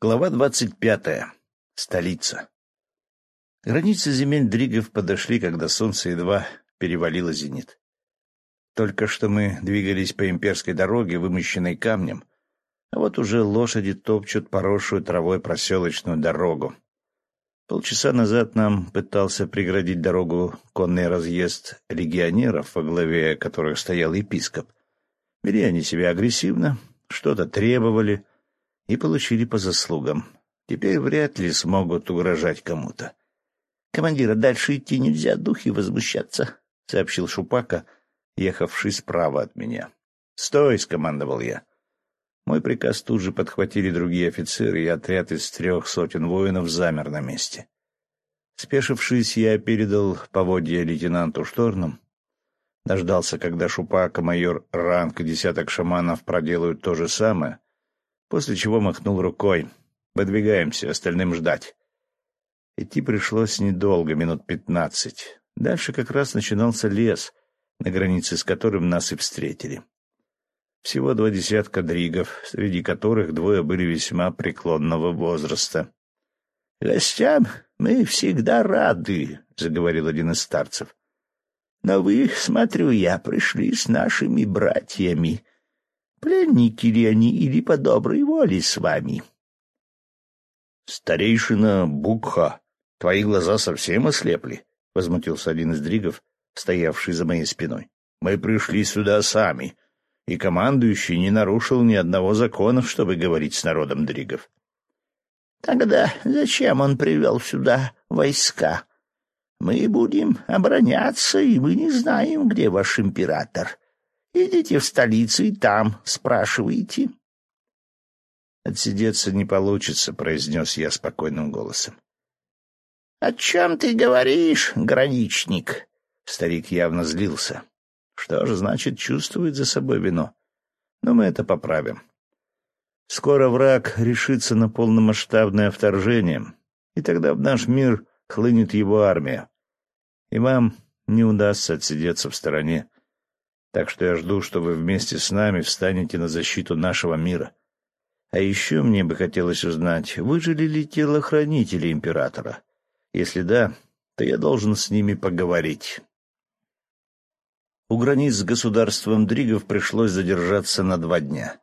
Глава двадцать пятая. Столица. Границы земель Дригов подошли, когда солнце едва перевалило зенит. Только что мы двигались по имперской дороге, вымощенной камнем, а вот уже лошади топчут поросшую травой проселочную дорогу. Полчаса назад нам пытался преградить дорогу конный разъезд легионеров, во главе которых стоял епископ. Вели они себя агрессивно, что-то требовали — и получили по заслугам. Теперь вряд ли смогут угрожать кому-то. — Командира, дальше идти нельзя, духи возмущаться, — сообщил Шупака, ехавший справа от меня. — Стой! — скомандовал я. Мой приказ тут же подхватили другие офицеры, и отряд из трех сотен воинов замер на месте. Спешившись, я передал поводья лейтенанту Шторном, дождался, когда Шупака, майор Ранг и десяток шаманов проделают то же самое, после чего махнул рукой. «Выдвигаемся, остальным ждать». Идти пришлось недолго, минут пятнадцать. Дальше как раз начинался лес, на границе с которым нас и встретили. Всего два десятка дригов, среди которых двое были весьма преклонного возраста. — Гостям мы всегда рады, — заговорил один из старцев. — Но вы, смотрю я, пришли с нашими братьями, Пленники ли они или по доброй воле с вами? — Старейшина Букха, твои глаза совсем ослепли, — возмутился один из дригов, стоявший за моей спиной. — Мы пришли сюда сами, и командующий не нарушил ни одного закона, чтобы говорить с народом дригов. — Тогда зачем он привел сюда войска? Мы будем обороняться, и мы не знаем, где ваш император. Идите в столицу и там спрашивайте. «Отсидеться не получится», — произнес я спокойным голосом. «О чем ты говоришь, граничник?» Старик явно злился. «Что же, значит, чувствует за собой вино. Но мы это поправим. Скоро враг решится на полномасштабное вторжение, и тогда в наш мир хлынет его армия. И вам не удастся отсидеться в стороне. Так что я жду, что вы вместе с нами встанете на защиту нашего мира. А еще мне бы хотелось узнать, выжили ли телохранители императора. Если да, то я должен с ними поговорить. У границ с государством Дригов пришлось задержаться на два дня.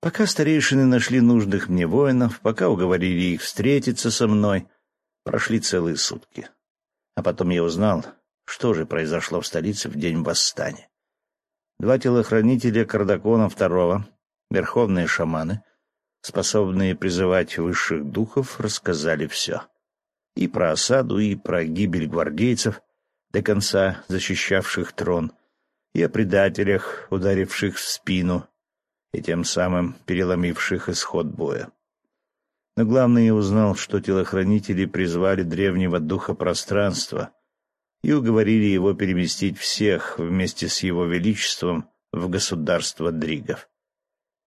Пока старейшины нашли нужных мне воинов, пока уговорили их встретиться со мной, прошли целые сутки. А потом я узнал, что же произошло в столице в день восстания. Два телохранителя Кардакона II, верховные шаманы, способные призывать высших духов, рассказали все. И про осаду, и про гибель гвардейцев, до конца защищавших трон, и о предателях, ударивших в спину, и тем самым переломивших исход боя. Но главное, я узнал, что телохранители призвали древнего духа пространства — и уговорили его переместить всех вместе с его величеством в государство Дригов.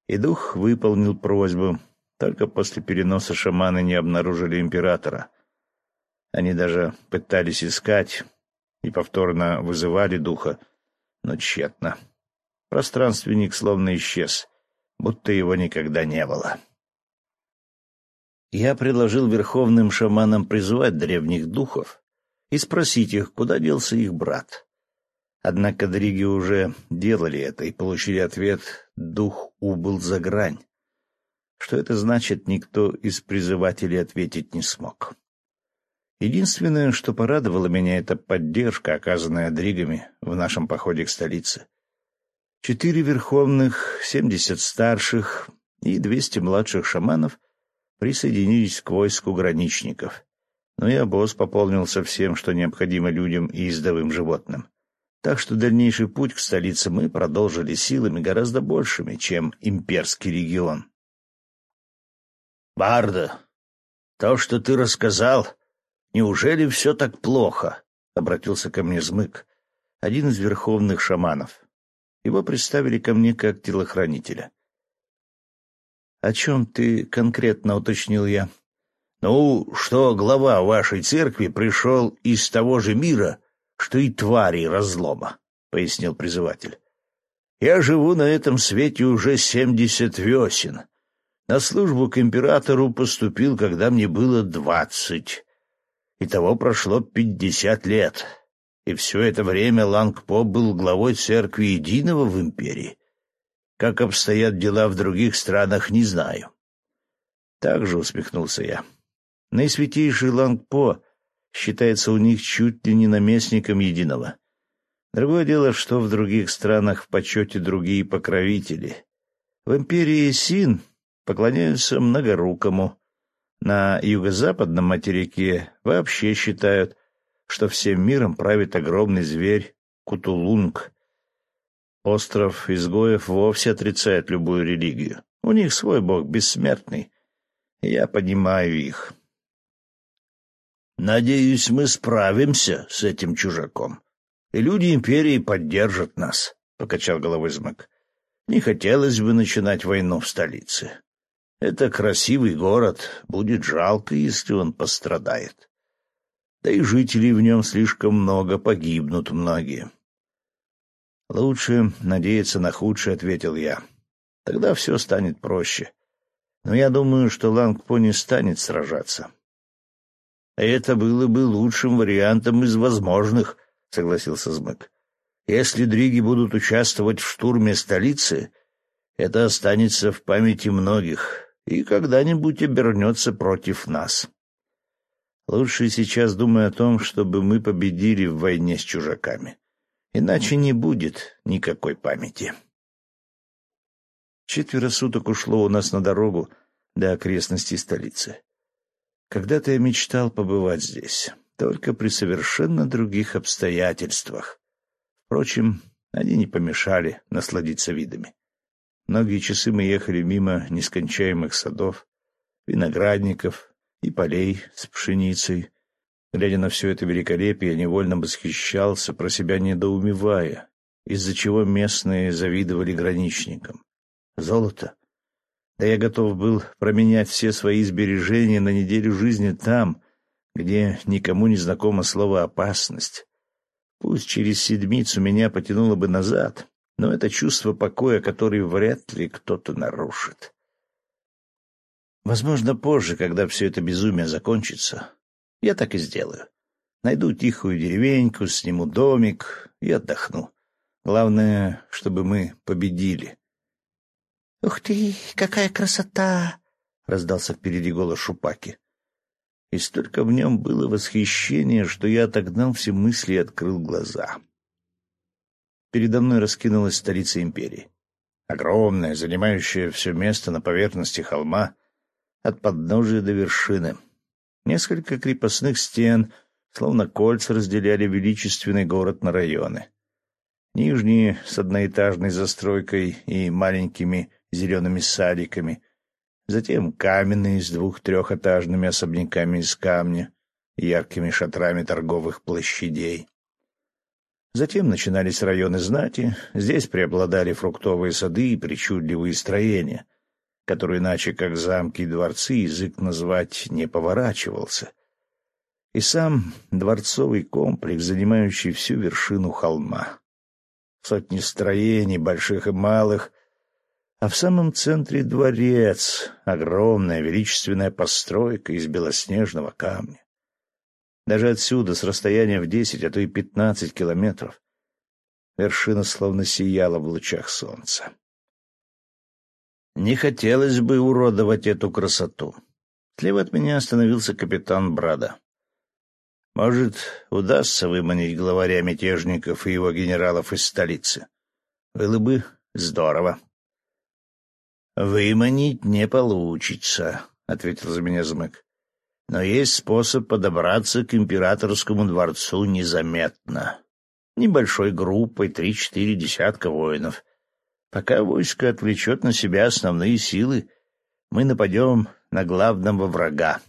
И дух выполнил просьбу, только после переноса шаманы не обнаружили императора. Они даже пытались искать и повторно вызывали духа, но тщетно. Пространственник словно исчез, будто его никогда не было. Я предложил верховным шаманам призвать древних духов, и спросить их, куда делся их брат. Однако Дриги уже делали это и получили ответ «дух убыл за грань». Что это значит, никто из призывателей ответить не смог. Единственное, что порадовало меня, это поддержка, оказанная Дригами в нашем походе к столице. Четыре верховных, семьдесят старших и двести младших шаманов присоединились к войску граничников, но и обоз пополнился всем, что необходимо людям и ездовым животным. Так что дальнейший путь к столице мы продолжили силами гораздо большими, чем имперский регион. «Барда, то, что ты рассказал, неужели все так плохо?» — обратился ко мне Змык, один из верховных шаманов. Его представили ко мне как телохранителя. «О чем ты конкретно?» — уточнил я. Ну, что глава вашей церкви пришел из того же мира, что и твари разлома, — пояснил призыватель. Я живу на этом свете уже семьдесят весен, На службу к императору поступил, когда мне было двадцать. Итого прошло пятьдесят лет. И все это время Лангпо был главой церкви единого в империи. Как обстоят дела в других странах, не знаю. Так же усмехнулся я. Наисвятейший Лангпо считается у них чуть ли не наместником единого. Другое дело, что в других странах в почете другие покровители. В империи Син поклоняются многорукому. На юго-западном материке вообще считают, что всем миром правит огромный зверь Кутулунг. Остров изгоев вовсе отрицает любую религию. У них свой бог бессмертный. Я понимаю их. Надеюсь, мы справимся с этим чужаком. И люди империи поддержат нас, — покачал головой Змак. Не хотелось бы начинать войну в столице. Это красивый город, будет жалко, если он пострадает. Да и жителей в нем слишком много, погибнут многие. Лучше надеяться на худшее, — ответил я. Тогда все станет проще. Но я думаю, что Лангпо не станет сражаться. Это было бы лучшим вариантом из возможных, — согласился Змык. Если дриги будут участвовать в штурме столицы, это останется в памяти многих и когда-нибудь обернется против нас. Лучше сейчас думай о том, чтобы мы победили в войне с чужаками. Иначе не будет никакой памяти. Четверо суток ушло у нас на дорогу до окрестностей столицы. Когда-то я мечтал побывать здесь, только при совершенно других обстоятельствах. Впрочем, они не помешали насладиться видами. Многие часы мы ехали мимо нескончаемых садов, виноградников и полей с пшеницей. Глядя на все это великолепие, я невольно восхищался, про себя недоумевая, из-за чего местные завидовали граничникам. Золото — да я готов был променять все свои сбережения на неделю жизни там, где никому не знакомо слово «опасность». Пусть через седмицу меня потянуло бы назад, но это чувство покоя, которое вряд ли кто-то нарушит. Возможно, позже, когда все это безумие закончится, я так и сделаю. Найду тихую деревеньку, сниму домик и отдохну. Главное, чтобы мы победили. «Ух ты, какая красота!» — раздался впереди голос Шупаки. И столько в нем было восхищения, что я отогнал все мысли и открыл глаза. Передо мной раскинулась столица империи. Огромная, занимающая все место на поверхности холма, от подножия до вершины. Несколько крепостных стен, словно кольца, разделяли величественный город на районы. Нижние с одноэтажной застройкой и маленькими зелеными садиками, затем каменные с двух-трехэтажными особняками из камня, яркими шатрами торговых площадей. Затем начинались районы знати, здесь преобладали фруктовые сады и причудливые строения, которые иначе как замки и дворцы язык назвать не поворачивался. И сам дворцовый комплекс, занимающий всю вершину холма. Сотни строений, больших и малых, а в самом центре дворец, огромная величественная постройка из белоснежного камня. Даже отсюда, с расстояния в десять, а то и пятнадцать километров, вершина словно сияла в лучах солнца. Не хотелось бы уродовать эту красоту. Слева от меня остановился капитан Брада. Может, удастся выманить главаря мятежников и его генералов из столицы. Было бы здорово. «Выманить не получится», — ответил за меня Змык. «Но есть способ подобраться к императорскому дворцу незаметно. Небольшой группой, три-четыре десятка воинов. Пока войско отвлечет на себя основные силы, мы нападем на главного врага».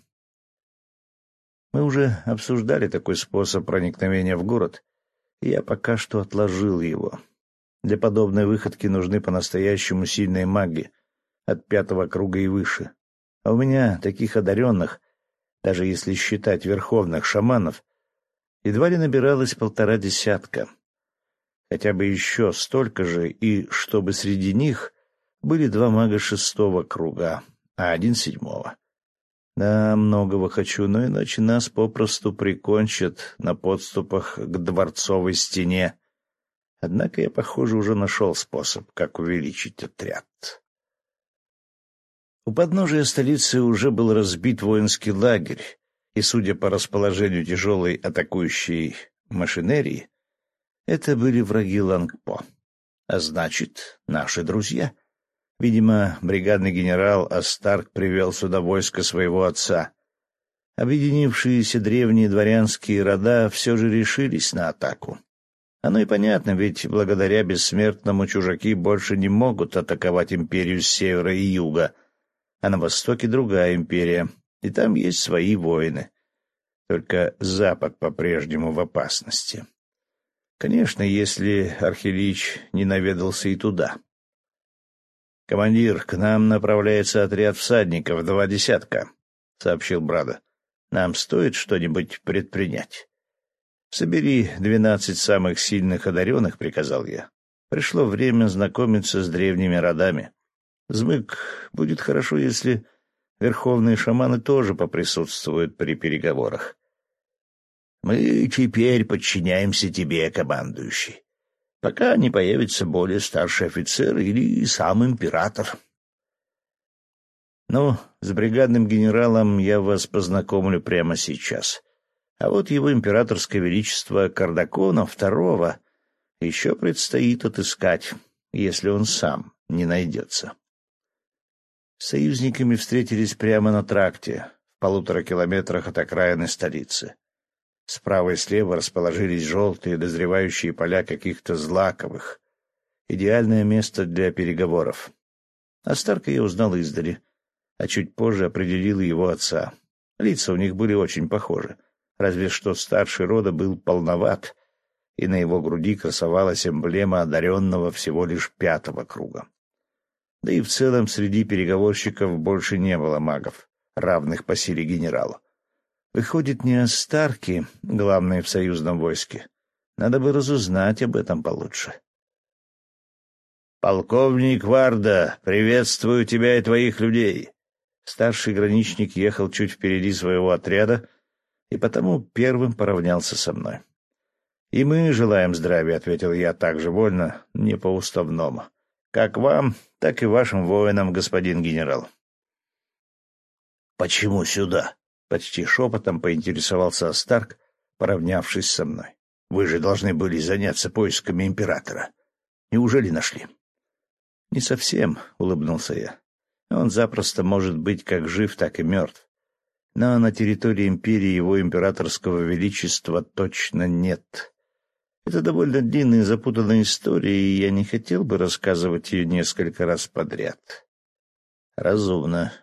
Мы уже обсуждали такой способ проникновения в город, и я пока что отложил его. Для подобной выходки нужны по-настоящему сильные маги, от пятого круга и выше. А у меня таких одаренных, даже если считать верховных шаманов, едва ли набиралось полтора десятка. Хотя бы еще столько же, и чтобы среди них были два мага шестого круга, а один седьмого. Да, многого хочу, но иначе нас попросту прикончат на подступах к дворцовой стене. Однако я, похоже, уже нашел способ, как увеличить отряд. У подножия столицы уже был разбит воинский лагерь, и, судя по расположению тяжелой атакующей машинерии, это были враги Лангпо. А значит, наши друзья. Видимо, бригадный генерал Астарк привел сюда войско своего отца. Объединившиеся древние дворянские рода все же решились на атаку. Оно и понятно, ведь благодаря бессмертному чужаки больше не могут атаковать империю с севера и юга, а на востоке другая империя, и там есть свои воины. Только Запад по-прежнему в опасности. Конечно, если Архилич не наведался и туда. «Командир, к нам направляется отряд всадников, два десятка», — сообщил Брада. «Нам стоит что-нибудь предпринять». «Собери двенадцать самых сильных одаренных», — приказал я. «Пришло время знакомиться с древними родами. Змык, будет хорошо, если верховные шаманы тоже поприсутствуют при переговорах. Мы теперь подчиняемся тебе, командующий, пока не появится более старший офицер или сам император. Ну, с бригадным генералом я вас познакомлю прямо сейчас. А вот его императорское величество Кардакона II еще предстоит отыскать, если он сам не найдется. Союзниками встретились прямо на тракте, в полутора километрах от окраины столицы. Справа и слева расположились желтые дозревающие поля каких-то злаковых. Идеальное место для переговоров. Астарка я узнал издали, а чуть позже определил его отца. Лица у них были очень похожи, разве что старший рода был полноват, и на его груди красовалась эмблема одаренного всего лишь пятого круга. Да и в целом среди переговорщиков больше не было магов, равных по силе генералу. Выходит, не Астарки, главные в союзном войске. Надо бы разузнать об этом получше. «Полковник Варда, приветствую тебя и твоих людей!» Старший граничник ехал чуть впереди своего отряда и потому первым поравнялся со мной. «И мы желаем здравия», — ответил я так же вольно, не по-уставному. «Как вам, так и вашим воинам, господин генерал». «Почему сюда?» Почти шепотом поинтересовался Астарк, поравнявшись со мной. «Вы же должны были заняться поисками императора. Неужели нашли?» «Не совсем», — улыбнулся я. «Он запросто может быть как жив, так и мертв. Но на территории империи его императорского величества точно нет. Это довольно длинная и запутанная история, и я не хотел бы рассказывать ее несколько раз подряд». «Разумно.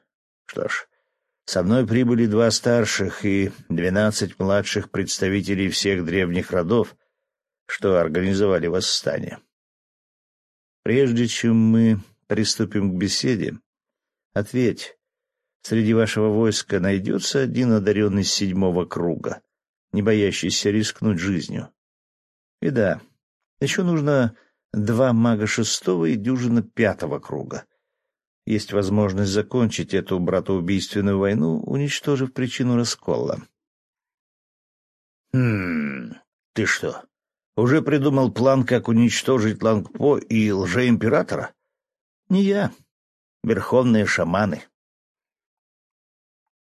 Что ж, со мной прибыли два старших и двенадцать младших представителей всех древних родов, что организовали восстание. Прежде чем мы приступим к беседе, ответь, среди вашего войска найдется один одаренный седьмого круга, не боящийся рискнуть жизнью. И да, еще нужно два мага шестого и дюжина пятого круга, есть возможность закончить эту братоубийственную войну, уничтожив причину раскола. «Хм... Ты что, уже придумал план, как уничтожить Лангпо и лжеимператора?» «Не я. Верховные шаманы.